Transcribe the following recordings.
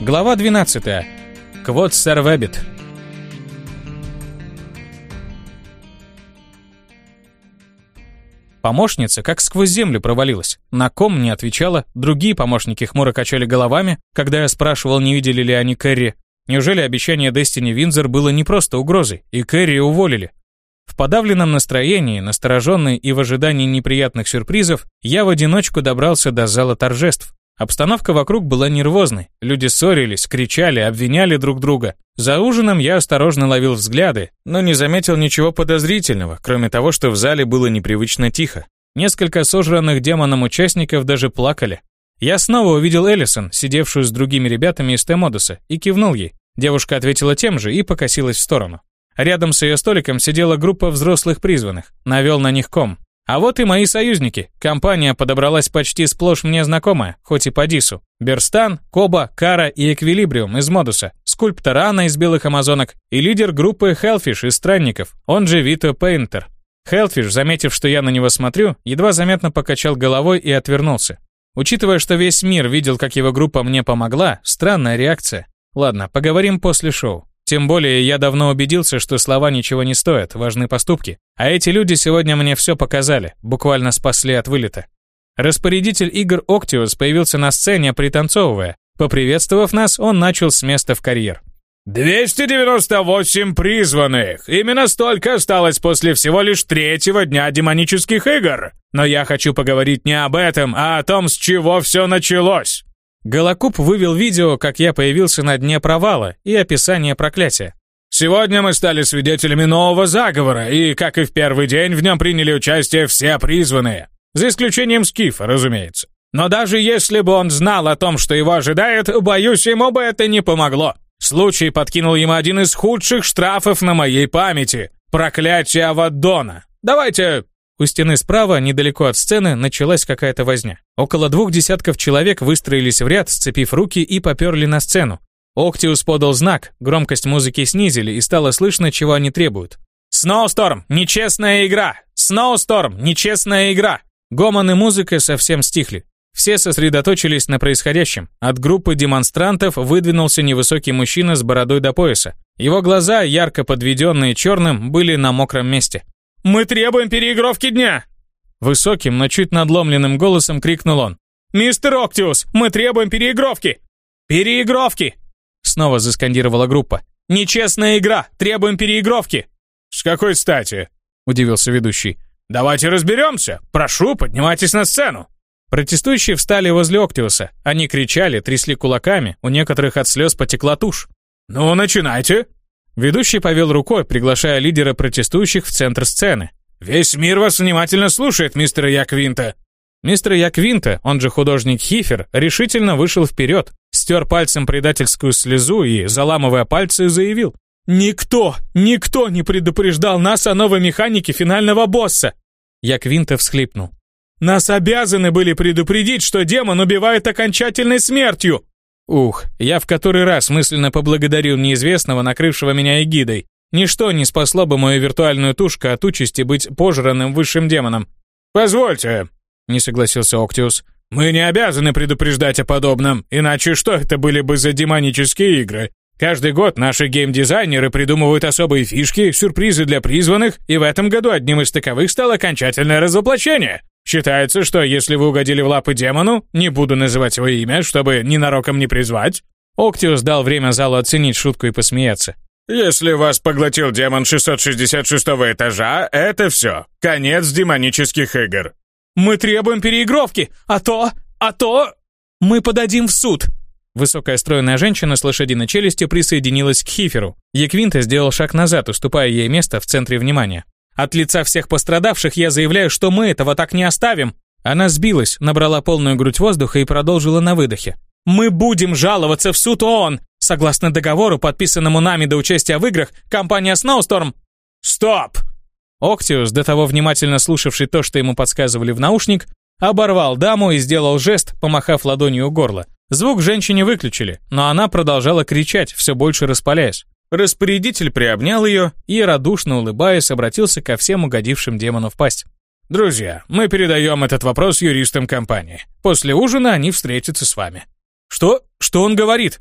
Глава 12. Квот Сервебит. Помощница как сквозь землю провалилась. На ком не отвечала, другие помощники хмуро качали головами, когда я спрашивал, не видели ли они Кэрри. Неужели обещание Дестини Винзер было не просто угрозой, и Кэрри уволили? В подавленном настроении, настороженный и в ожидании неприятных сюрпризов, я в одиночку добрался до зала торжеств. Обстановка вокруг была нервозной. Люди ссорились, кричали, обвиняли друг друга. За ужином я осторожно ловил взгляды, но не заметил ничего подозрительного, кроме того, что в зале было непривычно тихо. Несколько сожранных демоном участников даже плакали. Я снова увидел Эллисон, сидевшую с другими ребятами из Темодуса, и кивнул ей. Девушка ответила тем же и покосилась в сторону. Рядом с ее столиком сидела группа взрослых призванных. Навел на них ком. А вот и мои союзники. Компания подобралась почти сплошь мне знакомая, хоть и по Дису. Берстан, Коба, Кара и Эквилибриум из Модуса, скульптор Анна из Белых Амазонок и лидер группы Хелфиш из Странников, он же Вито Пейнтер. Хелфиш, заметив, что я на него смотрю, едва заметно покачал головой и отвернулся. Учитывая, что весь мир видел, как его группа мне помогла, странная реакция. Ладно, поговорим после шоу. Тем более я давно убедился, что слова ничего не стоят, важны поступки. А эти люди сегодня мне все показали, буквально спасли от вылета. Распорядитель игр Октиус появился на сцене, пританцовывая. Поприветствовав нас, он начал с места в карьер. 298 призванных! Именно столько осталось после всего лишь третьего дня демонических игр. Но я хочу поговорить не об этом, а о том, с чего все началось. Голокуб вывел видео, как я появился на дне провала, и описание проклятия. Сегодня мы стали свидетелями нового заговора, и, как и в первый день, в нем приняли участие все призванные. За исключением Скифа, разумеется. Но даже если бы он знал о том, что его ожидает, боюсь, ему бы это не помогло. Случай подкинул ему один из худших штрафов на моей памяти. Проклятие Авадона. Давайте у стены справа, недалеко от сцены, началась какая-то возня. Около двух десятков человек выстроились в ряд, сцепив руки и поперли на сцену. Октиус подал знак, громкость музыки снизили и стало слышно, чего они требуют. «Сноусторм! Нечестная игра! Сноусторм! Нечестная игра!» Гомон и музыка совсем стихли. Все сосредоточились на происходящем. От группы демонстрантов выдвинулся невысокий мужчина с бородой до пояса. Его глаза, ярко подведенные черным, были на мокром месте. «Мы требуем переигровки дня!» Высоким, но чуть надломленным голосом крикнул он. «Мистер Октиус, мы требуем переигровки!» «Переигровки!» Снова заскандировала группа. «Нечестная игра! Требуем переигровки!» «С какой стати?» Удивился ведущий. «Давайте разберемся! Прошу, поднимайтесь на сцену!» Протестующие встали возле Октиуса. Они кричали, трясли кулаками, у некоторых от слез потекла тушь. «Ну, начинайте!» Ведущий повел рукой, приглашая лидера протестующих в центр сцены. «Весь мир вас внимательно слушает, мистер Яквинта!» Мистер Яквинта, он же художник Хифер, решительно вышел вперед, стер пальцем предательскую слезу и, заламывая пальцы, заявил. «Никто, никто не предупреждал нас о новой механике финального босса!» Яквинта всхлипнул. «Нас обязаны были предупредить, что демон убивает окончательной смертью!» Ух, я в который раз мысленно поблагодарил неизвестного, накрывшего меня эгидой. Ничто не спасло бы мою виртуальную тушку от участи быть пожранным высшим демоном. «Позвольте», — не согласился Октиус. «Мы не обязаны предупреждать о подобном, иначе что это были бы за демонические игры? Каждый год наши геймдизайнеры придумывают особые фишки, сюрпризы для призванных, и в этом году одним из таковых стало окончательное разоблачение. Считается, что если вы угодили в лапы демону, не буду называть его имя, чтобы ненароком не призвать. Октиус дал время залу оценить шутку и посмеяться. Если вас поглотил демон 666 этажа, это все. Конец демонических игр. Мы требуем переигровки, а то, а то... Мы подадим в суд. Высокая стройная женщина с лошадиной челюстью присоединилась к Хиферу. Еквинта сделал шаг назад, уступая ей место в центре внимания. От лица всех пострадавших я заявляю, что мы этого так не оставим. Она сбилась, набрала полную грудь воздуха и продолжила на выдохе. Мы будем жаловаться в суд ООН. Согласно договору, подписанному нами до участия в играх, компания Snowstorm... Стоп! Октиус, до того внимательно слушавший то, что ему подсказывали в наушник, оборвал даму и сделал жест, помахав ладонью у горла. Звук женщине выключили, но она продолжала кричать, все больше распаляясь. Распорядитель приобнял ее и, радушно улыбаясь, обратился ко всем угодившим демону в пасть. «Друзья, мы передаем этот вопрос юристам компании. После ужина они встретятся с вами». «Что? Что он говорит?»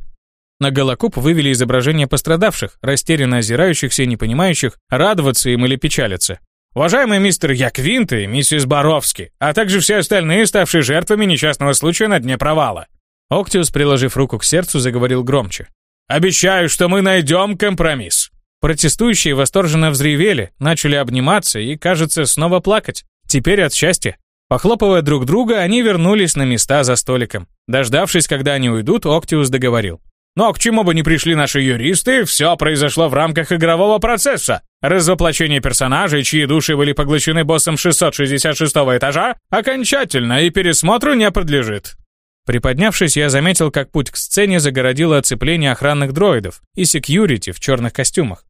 На голокуб вывели изображение пострадавших, растерянно озирающихся и не понимающих, радоваться им или печалиться. Уважаемый мистер Яквинт и миссис Боровски, а также все остальные, ставшие жертвами несчастного случая на дне провала. Октиус, приложив руку к сердцу, заговорил громче. Обещаю, что мы найдем компромисс. Протестующие восторженно взревели, начали обниматься и, кажется, снова плакать. Теперь от счастья. Похлопывая друг друга, они вернулись на места за столиком. Дождавшись, когда они уйдут, Октиус договорил. Но к чему бы ни пришли наши юристы, все произошло в рамках игрового процесса. Развоплощение персонажей, чьи души были поглощены боссом 666 этажа, окончательно и пересмотру не подлежит. Приподнявшись, я заметил, как путь к сцене загородило оцепление охранных дроидов и секьюрити в черных костюмах.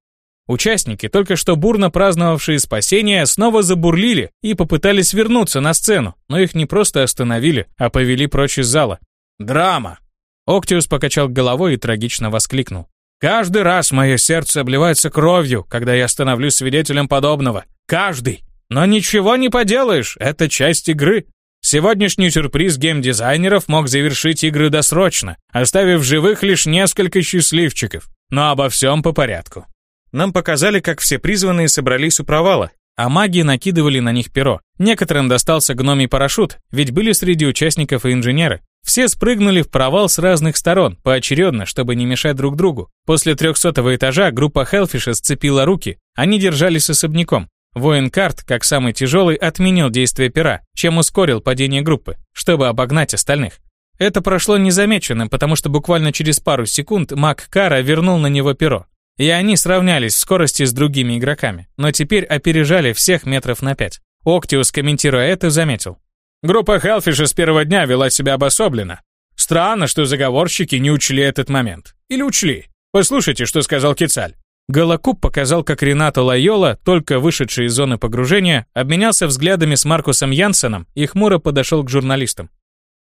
Участники, только что бурно праздновавшие спасение, снова забурлили и попытались вернуться на сцену, но их не просто остановили, а повели прочь из зала. «Драма!» Октиус покачал головой и трагично воскликнул. «Каждый раз мое сердце обливается кровью, когда я становлюсь свидетелем подобного. Каждый! Но ничего не поделаешь, это часть игры. Сегодняшний сюрприз геймдизайнеров мог завершить игры досрочно, оставив живых лишь несколько счастливчиков. Но обо всем по порядку. Нам показали, как все призванные собрались у провала, а маги накидывали на них перо. Некоторым достался гномий парашют, ведь были среди участников и инженеры. Все спрыгнули в провал с разных сторон, поочередно, чтобы не мешать друг другу. После трехсотого этажа группа Хелфиша сцепила руки, они держались особняком. Воин Карт, как самый тяжелый, отменил действие пера, чем ускорил падение группы, чтобы обогнать остальных. Это прошло незамеченным, потому что буквально через пару секунд маг Кара вернул на него перо. И они сравнялись в скорости с другими игроками, но теперь опережали всех метров на пять. Октиус, комментируя это, заметил. Группа Хелфиша с первого дня вела себя обособленно. Странно, что заговорщики не учли этот момент. Или учли. Послушайте, что сказал Кицаль. Голокуб показал, как Ренато Лайола, только вышедший из зоны погружения, обменялся взглядами с Маркусом Янсеном и хмуро подошел к журналистам.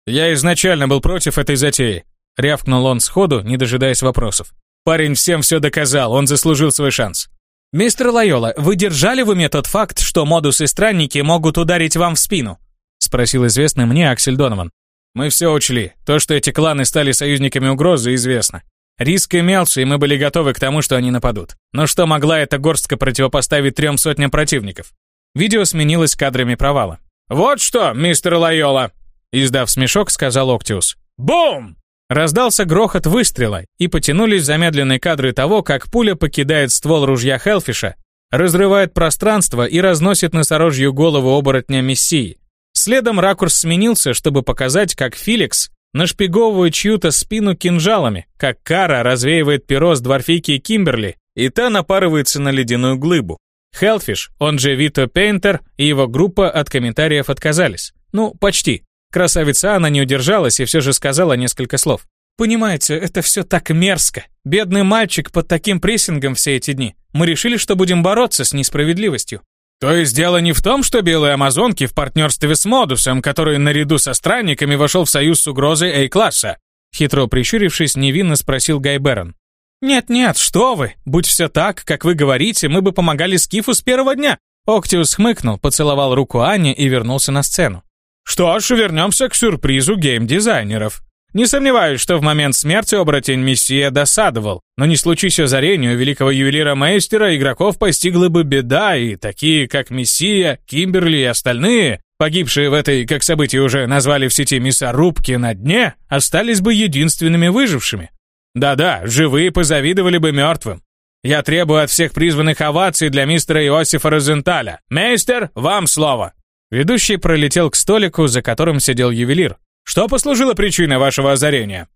«Я изначально был против этой затеи», — рявкнул он сходу, не дожидаясь вопросов. Парень всем все доказал, он заслужил свой шанс. «Мистер Лайола, вы держали в уме тот факт, что модус и странники могут ударить вам в спину?» спросил известный мне Аксель Донован. «Мы все учли. То, что эти кланы стали союзниками угрозы, известно. Риск имелся, и мы были готовы к тому, что они нападут. Но что могла эта горстка противопоставить трем сотням противников?» Видео сменилось кадрами провала. «Вот что, мистер Лайола!» Издав смешок, сказал Октиус. «Бум!» Раздался грохот выстрела, и потянулись замедленные кадры того, как пуля покидает ствол ружья Хелфиша, разрывает пространство и разносит носорожью голову оборотня Мессии. Следом ракурс сменился, чтобы показать, как Филикс нашпиговывает чью-то спину кинжалами, как Кара развеивает перо с дворфейки Кимберли, и та напарывается на ледяную глыбу. Хелфиш, он же Вито Пейнтер, и его группа от комментариев отказались. Ну, почти. Красавица Анна не удержалась и все же сказала несколько слов. «Понимаете, это все так мерзко. Бедный мальчик под таким прессингом все эти дни. Мы решили, что будем бороться с несправедливостью». «То есть дело не в том, что белые амазонки в партнерстве с Модусом, который наряду со странниками вошел в союз с угрозой A-класса?» Хитро прищурившись, невинно спросил Гай Берон. «Нет-нет, что вы! Будь все так, как вы говорите, мы бы помогали Скифу с первого дня!» Октиус хмыкнул, поцеловал руку Ани и вернулся на сцену. Что ж, вернемся к сюрпризу геймдизайнеров. Не сомневаюсь, что в момент смерти оборотень Мессия досадовал, но не случись озарению великого ювелира-мейстера, игроков постигла бы беда, и такие, как Мессия, Кимберли и остальные, погибшие в этой, как события уже назвали в сети мясорубки на дне, остались бы единственными выжившими. Да-да, живые позавидовали бы мертвым. Я требую от всех призванных оваций для мистера Иосифа Розенталя. Мейстер, вам слово. Ведущий пролетел к столику, за которым сидел ювелир. «Что послужило причиной вашего озарения?»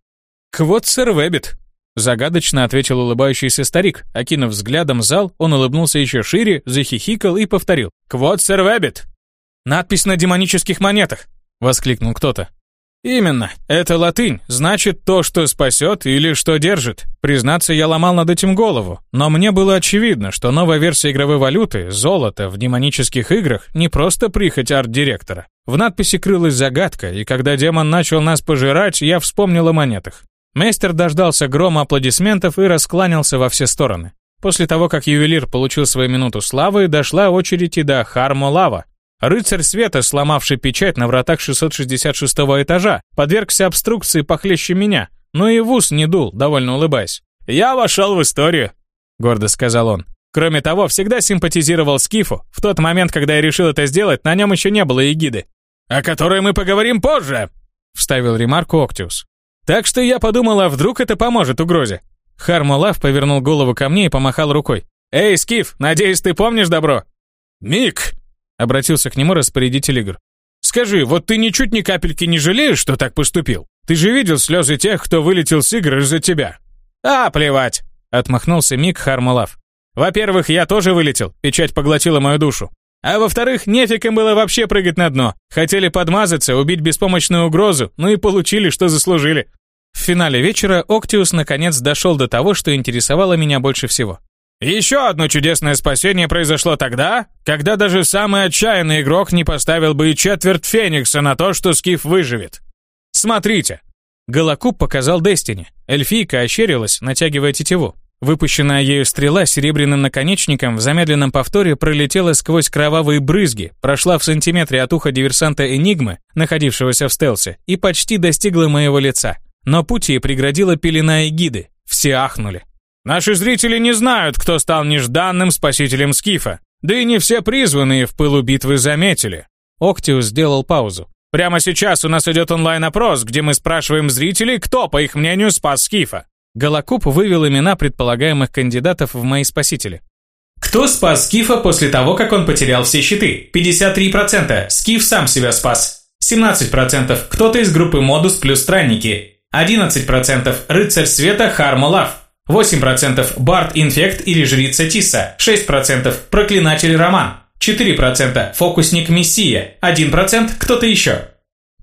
«Квот сэр Вэббит», — загадочно ответил улыбающийся старик. Окинув взглядом зал, он улыбнулся еще шире, захихикал и повторил. «Квот сэр Вэббит!» «Надпись на демонических монетах!» — воскликнул кто-то. «Именно. Это латынь. Значит, то, что спасет или что держит. Признаться, я ломал над этим голову. Но мне было очевидно, что новая версия игровой валюты, золото, в демонических играх не просто прихоть арт-директора. В надписи крылась загадка, и когда демон начал нас пожирать, я вспомнил о монетах. Мейстер дождался грома аплодисментов и раскланялся во все стороны. После того, как ювелир получил свою минуту славы, дошла очередь и до Хармо Лава, Рыцарь света, сломавший печать на вратах 666 этажа, подвергся обструкции похлеще меня, но и в ус не дул, довольно улыбаясь. «Я вошел в историю», — гордо сказал он. Кроме того, всегда симпатизировал Скифу. В тот момент, когда я решил это сделать, на нем еще не было эгиды. «О которой мы поговорим позже», — вставил ремарку Октиус. Так что я подумала, вдруг это поможет угрозе. Хармолав повернул голову ко мне и помахал рукой. «Эй, Скиф, надеюсь, ты помнишь добро?» «Мик!» — обратился к нему распорядитель игр. «Скажи, вот ты ничуть ни капельки не жалеешь, что так поступил? Ты же видел слезы тех, кто вылетел с игр из-за тебя?» «А, плевать!» — отмахнулся Мик Хармолав. «Во-первых, я тоже вылетел, печать поглотила мою душу. А во-вторых, нефиг им было вообще прыгать на дно. Хотели подмазаться, убить беспомощную угрозу, ну и получили, что заслужили. В финале вечера Октиус наконец дошел до того, что интересовало меня больше всего. Еще одно чудесное спасение произошло тогда, когда даже самый отчаянный игрок не поставил бы и четверть Феникса на то, что Скиф выживет. Смотрите. Голокуб показал Дестини. Эльфийка ощерилась, натягивая тетиву. Выпущенная ею стрела серебряным наконечником в замедленном повторе пролетела сквозь кровавые брызги, прошла в сантиметре от уха диверсанта Энигмы, находившегося в стелсе, и почти достигла моего лица. Но путь преградила пелена эгиды. Все ахнули. Наши зрители не знают, кто стал нежданным спасителем Скифа. Да и не все призванные в пылу битвы заметили. Октиус сделал паузу. Прямо сейчас у нас идет онлайн-опрос, где мы спрашиваем зрителей, кто, по их мнению, спас Скифа. Голокуб вывел имена предполагаемых кандидатов в мои спасители. Кто спас Скифа после того, как он потерял все щиты? 53%. Скиф сам себя спас. 17%. Кто-то из группы Модус плюс Странники. 11%. Рыцарь Света Хармо Лав. 8% Барт Инфект или Жрица Тисса. 6% Проклинатель Роман. 4% Фокусник Мессия. 1% кто-то еще.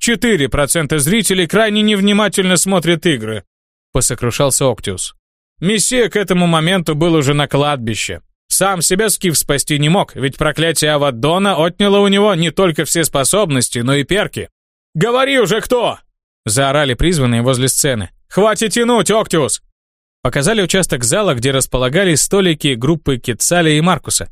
4% зрителей крайне невнимательно смотрят игры посокрушался Октиус. Мессия к этому моменту был уже на кладбище. Сам себя Скиф спасти не мог, ведь проклятие Аваддона отняло у него не только все способности, но и перки. «Говори уже кто!» Заорали призванные возле сцены. «Хватит тянуть, Октиус!» Показали участок зала, где располагались столики группы Китсаля и Маркуса.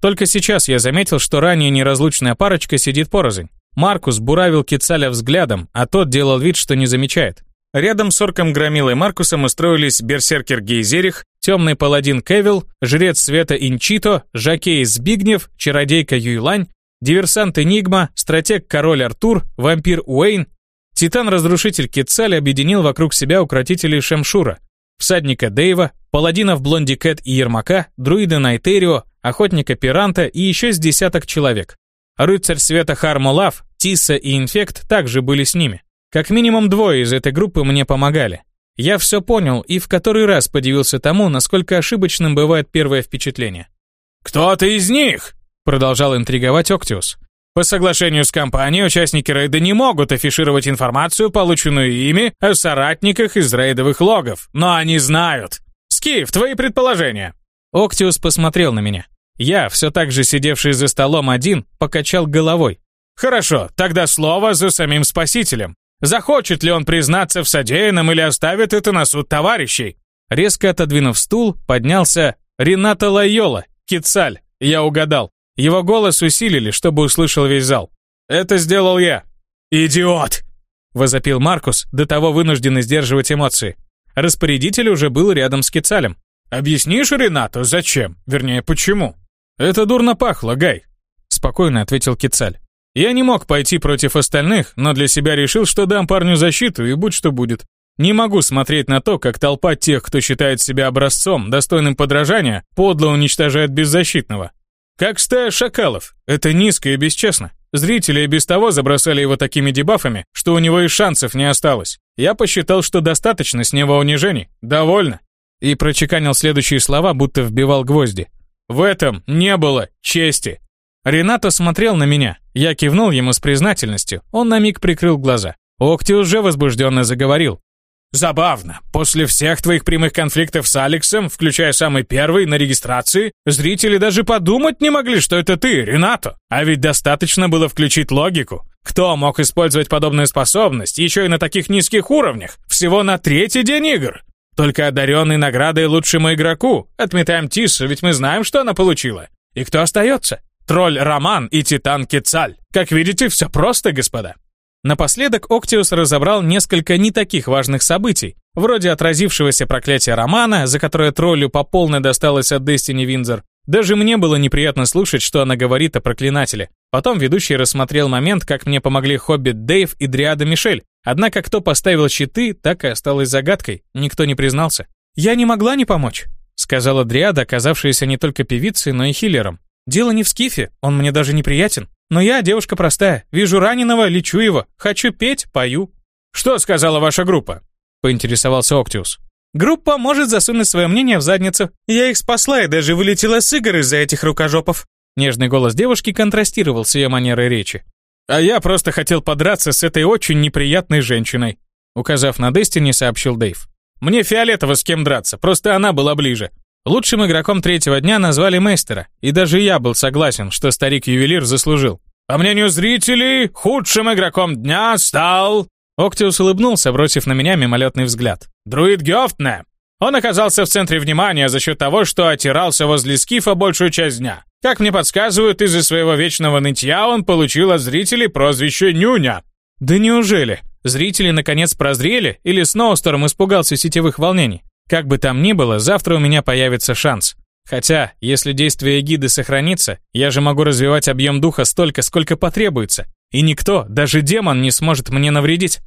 Только сейчас я заметил, что ранее неразлучная парочка сидит порознь. Маркус буравил Китсаля взглядом, а тот делал вид, что не замечает. Рядом с орком Громилой Маркусом устроились берсеркер Гейзерих, темный паладин Кевилл, жрец света Инчито, жакей Збигнев, чародейка Юйлань, диверсант Энигма, стратег Король Артур, вампир Уэйн. Титан-разрушитель Кетцаль объединил вокруг себя укротителей Шемшура, всадника Дэйва, паладинов Блонди Кэт и Ермака, друида Найтерио, охотника Пиранта и еще с десяток человек. Рыцарь света Хармолав, Тиса и Инфект также были с ними. Как минимум двое из этой группы мне помогали. Я все понял и в который раз подивился тому, насколько ошибочным бывает первое впечатление. «Кто-то из них!» — продолжал интриговать Октиус. «По соглашению с компанией участники рейда не могут афишировать информацию, полученную ими, о соратниках из рейдовых логов, но они знают. Скиф, твои предположения?» Октиус посмотрел на меня. Я, все так же сидевший за столом один, покачал головой. «Хорошо, тогда слово за самим спасителем. Захочет ли он признаться в содеянном или оставит это на суд товарищей? Резко отодвинув стул, поднялся Рената Лайола, Кицаль. Я угадал. Его голос усилили, чтобы услышал весь зал. Это сделал я. «Идиот!» — возопил Маркус, до того вынужденный сдерживать эмоции. Распорядитель уже был рядом с Кицалем. «Объяснишь Ренату, зачем? Вернее, почему?» «Это дурно пахло, Гай», — спокойно ответил Кицаль. Я не мог пойти против остальных, но для себя решил, что дам парню защиту и будь что будет. Не могу смотреть на то, как толпа тех, кто считает себя образцом, достойным подражания, подло уничтожает беззащитного. Как стая шакалов. Это низко и бесчестно. Зрители и без того забросали его такими дебафами, что у него и шансов не осталось. Я посчитал, что достаточно с него унижений. Довольно. И прочеканил следующие слова, будто вбивал гвозди. В этом не было чести. Ренато смотрел на меня. Я кивнул ему с признательностью. Он на миг прикрыл глаза. Окти уже возбужденно заговорил. Забавно. После всех твоих прямых конфликтов с Алексом, включая самый первый на регистрации, зрители даже подумать не могли, что это ты, Ренато. А ведь достаточно было включить логику. Кто мог использовать подобную способность, еще и на таких низких уровнях, всего на третий день игр? Только одаренный наградой лучшему игроку. Отметаем Тиссу, ведь мы знаем, что она получила. И кто остается? Тролль Роман и Титан Кецаль. Как видите, все просто, господа. Напоследок Октиус разобрал несколько не таких важных событий, вроде отразившегося проклятия Романа, за которое троллю по полной досталось от Дестини Винзор. Даже мне было неприятно слушать, что она говорит о проклинателе. Потом ведущий рассмотрел момент, как мне помогли Хоббит Дэйв и Дриада Мишель. Однако кто поставил щиты, так и осталось загадкой, никто не признался. «Я не могла не помочь», — сказала Дриада, оказавшаяся не только певицей, но и хиллером. «Дело не в Скифе, он мне даже неприятен. Но я девушка простая, вижу раненого, лечу его, хочу петь, пою». «Что сказала ваша группа?» — поинтересовался Октиус. «Группа может засунуть свое мнение в задницу. Я их спасла и даже вылетела с игр из-за этих рукожопов». Нежный голос девушки контрастировал с ее манерой речи. «А я просто хотел подраться с этой очень неприятной женщиной», указав на Дестини, сообщил Дэйв. «Мне фиолетово с кем драться, просто она была ближе. Лучшим игроком третьего дня назвали Мейстера, и даже я был согласен, что старик-ювелир заслужил. По мнению зрителей, худшим игроком дня стал... Октиус улыбнулся, бросив на меня мимолетный взгляд. Друид Гёфтне. Он оказался в центре внимания за счет того, что отирался возле Скифа большую часть дня. Как мне подсказывают, из-за своего вечного нытья он получил от зрителей прозвище Нюня. Да неужели? Зрители наконец прозрели или Сноусторм испугался сетевых волнений? Как бы там ни было, завтра у меня появится шанс. Хотя, если действие эгиды сохранится, я же могу развивать объем духа столько, сколько потребуется. И никто, даже демон, не сможет мне навредить.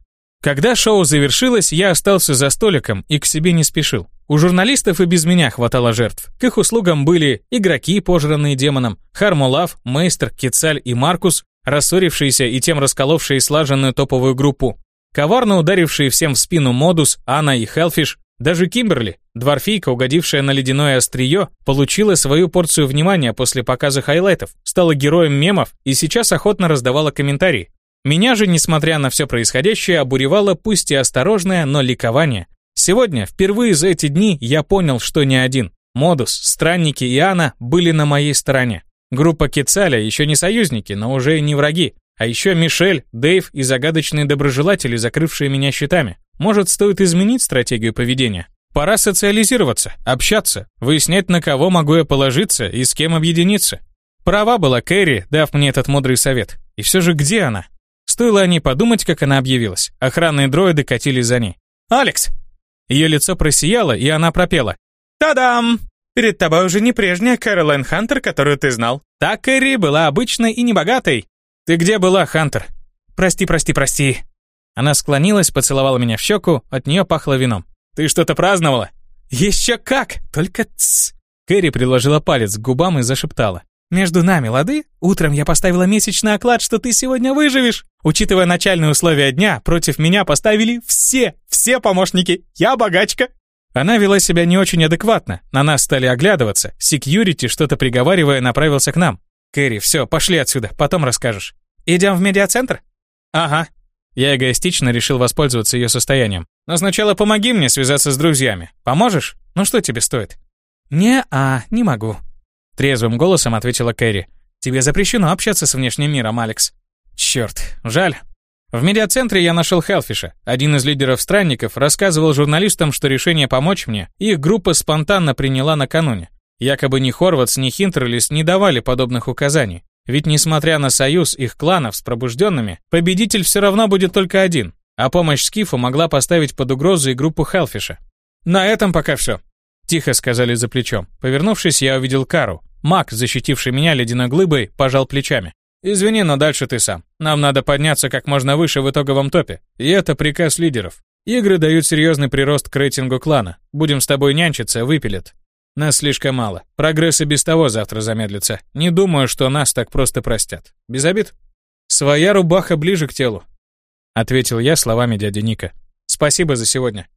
Когда шоу завершилось, я остался за столиком и к себе не спешил. У журналистов и без меня хватало жертв. К их услугам были игроки, пожранные демоном, Хармулав, Мейстер, Кицаль и Маркус, рассорившиеся и тем расколовшие слаженную топовую группу, коварно ударившие всем в спину Модус, Анна и Хелфиш, даже Кимберли, дворфийка, угодившая на ледяное острие, получила свою порцию внимания после показа хайлайтов, стала героем мемов и сейчас охотно раздавала комментарии. Меня же, несмотря на все происходящее, обуревало пусть и осторожное, но ликование. Сегодня, впервые за эти дни, я понял, что не один. Модус, Странники и Анна были на моей стороне. Группа Кицаля еще не союзники, но уже и не враги. А еще Мишель, Дэйв и загадочные доброжелатели, закрывшие меня щитами. Может, стоит изменить стратегию поведения? Пора социализироваться, общаться, выяснять, на кого могу я положиться и с кем объединиться. Права была Кэрри, дав мне этот мудрый совет. И все же где она? Стоило о ней подумать, как она объявилась. Охранные дроиды катились за ней. «Алекс!» Ее лицо просияло, и она пропела. «Та-дам! Перед тобой уже не прежняя Кэролайн Хантер, которую ты знал. Та Кэрри была обычной и небогатой. Ты где была, Хантер?» «Прости, прости, прости», она склонилась, поцеловала меня в щеку, от нее пахло вином. «Ты что-то праздновала?» «Еще как! Только тссс!» Кэрри приложила палец к губам и зашептала. «Между нами, лады? Утром я поставила месячный оклад, что ты сегодня выживешь. Учитывая начальные условия дня, против меня поставили все, все помощники. Я богачка». Она вела себя не очень адекватно. На нас стали оглядываться. Секьюрити, что-то приговаривая, направился к нам. «Кэрри, все, пошли отсюда, потом расскажешь». «Идем в медиацентр?» «Ага», я эгоистично решил воспользоваться ее состоянием. Но сначала помоги мне связаться с друзьями. Поможешь? Ну что тебе стоит? Не-а, не могу. Трезвым голосом ответила Кэрри. Тебе запрещено общаться с внешним миром, Алекс. Черт, жаль. В медиацентре я нашел Хелфиша. Один из лидеров странников рассказывал журналистам, что решение помочь мне их группа спонтанно приняла накануне. Якобы ни Хорватс, ни Хинтерлис не давали подобных указаний. Ведь несмотря на союз их кланов с пробужденными, победитель все равно будет только один, а помощь Скифу могла поставить под угрозу и группу Хелфиша. «На этом пока все», — тихо сказали за плечом. Повернувшись, я увидел Кару. Маг, защитивший меня ледяной глыбой, пожал плечами. «Извини, но дальше ты сам. Нам надо подняться как можно выше в итоговом топе. И это приказ лидеров. Игры дают серьезный прирост к рейтингу клана. Будем с тобой нянчиться, выпилят. Нас слишком мало. Прогресс и без того завтра замедлится. Не думаю, что нас так просто простят. Без обид? Своя рубаха ближе к телу. Ответил я словами дяди Ника. Спасибо за сегодня.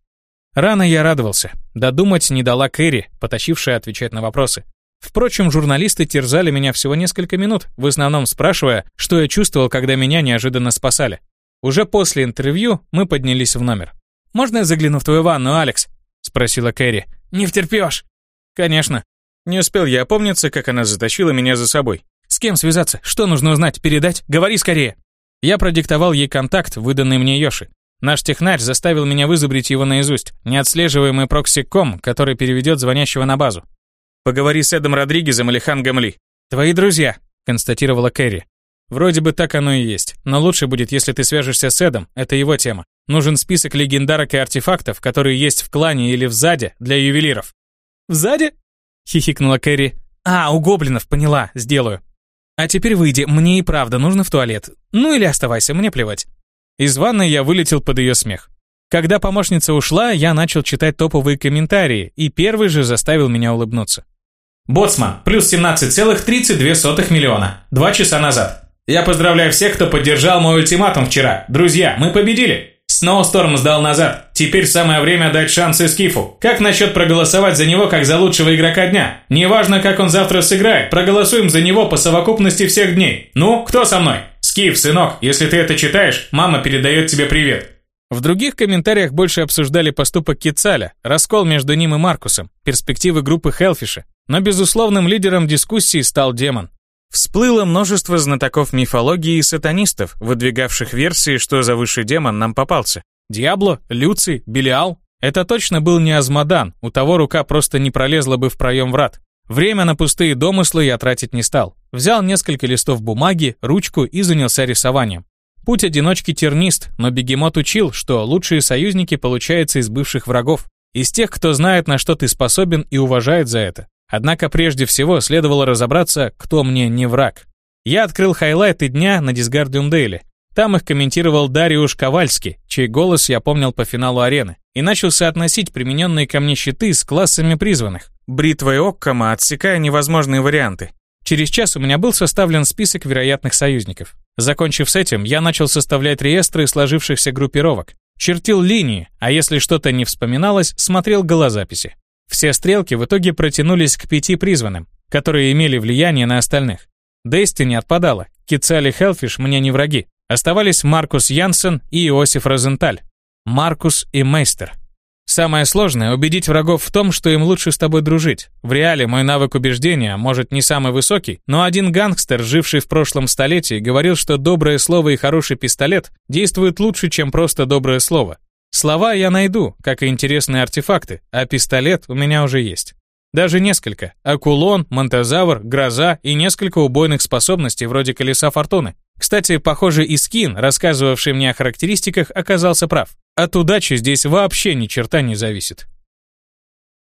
Рано я радовался. Додумать не дала Кэрри, потащившая отвечать на вопросы. Впрочем, журналисты терзали меня всего несколько минут, в основном спрашивая, что я чувствовал, когда меня неожиданно спасали. Уже после интервью мы поднялись в номер. «Можно я загляну в твою ванну, Алекс?» — спросила Кэрри. «Не втерпёшь!» «Конечно». Не успел я опомниться, как она затащила меня за собой. «С кем связаться? Что нужно узнать? Передать? Говори скорее!» Я продиктовал ей контакт, выданный мне Йоши. Наш технарь заставил меня вызубрить его наизусть, неотслеживаемый прокси-ком, который переведет звонящего на базу. «Поговори с Эдом Родригезом или Хан Гамли. Твои друзья», — констатировала Кэрри. Вроде бы так оно и есть, но лучше будет, если ты свяжешься с Эдом, это его тема. Нужен список легендарок и артефактов, которые есть в клане или в заде для ювелиров. «В заде?» — хихикнула Кэрри. «А, у гоблинов, поняла, сделаю». «А теперь выйди, мне и правда нужно в туалет. Ну или оставайся, мне плевать». Из ванной я вылетел под ее смех. Когда помощница ушла, я начал читать топовые комментарии, и первый же заставил меня улыбнуться. Боцман, плюс 17,32 миллиона. Два часа назад. Я поздравляю всех, кто поддержал мой ультиматум вчера. Друзья, мы победили. Сноусторм сдал назад. Теперь самое время дать шансы Скифу. Как насчет проголосовать за него как за лучшего игрока дня? Неважно, как он завтра сыграет, проголосуем за него по совокупности всех дней. Ну, кто со мной? Скиф, сынок, если ты это читаешь, мама передает тебе привет. В других комментариях больше обсуждали поступок Кицаля, раскол между ним и Маркусом, перспективы группы Хелфиша. Но безусловным лидером дискуссии стал демон. Всплыло множество знатоков мифологии и сатанистов, выдвигавших версии, что за высший демон нам попался. Диабло, Люций, Белиал. Это точно был не Азмодан, у того рука просто не пролезла бы в проем врат. Время на пустые домыслы я тратить не стал. Взял несколько листов бумаги, ручку и занялся рисованием. Путь одиночки тернист, но бегемот учил, что лучшие союзники получаются из бывших врагов. Из тех, кто знает, на что ты способен и уважает за это. Однако прежде всего следовало разобраться, кто мне не враг. Я открыл хайлайты дня на Дисгардиум Дейли. Там их комментировал Дариуш Ковальский, чей голос я помнил по финалу арены, и начал соотносить примененные ко мне щиты с классами призванных, бритвой Оккама отсекая невозможные варианты. Через час у меня был составлен список вероятных союзников. Закончив с этим, я начал составлять реестры сложившихся группировок, чертил линии, а если что-то не вспоминалось, смотрел голозаписи. Все стрелки в итоге протянулись к пяти призванным, которые имели влияние на остальных. Дейсти отпадала, Кицали Хелфиш мне не враги. Оставались Маркус Янсен и Иосиф Розенталь. Маркус и Мейстер. Самое сложное — убедить врагов в том, что им лучше с тобой дружить. В реале мой навык убеждения, может, не самый высокий, но один гангстер, живший в прошлом столетии, говорил, что доброе слово и хороший пистолет действуют лучше, чем просто доброе слово. Слова я найду, как и интересные артефакты, а пистолет у меня уже есть. Даже несколько. Акулон, Монтозавр, Гроза и несколько убойных способностей вроде Колеса Фортуны. Кстати, похоже, и Скин, рассказывавший мне о характеристиках, оказался прав. От удачи здесь вообще ни черта не зависит.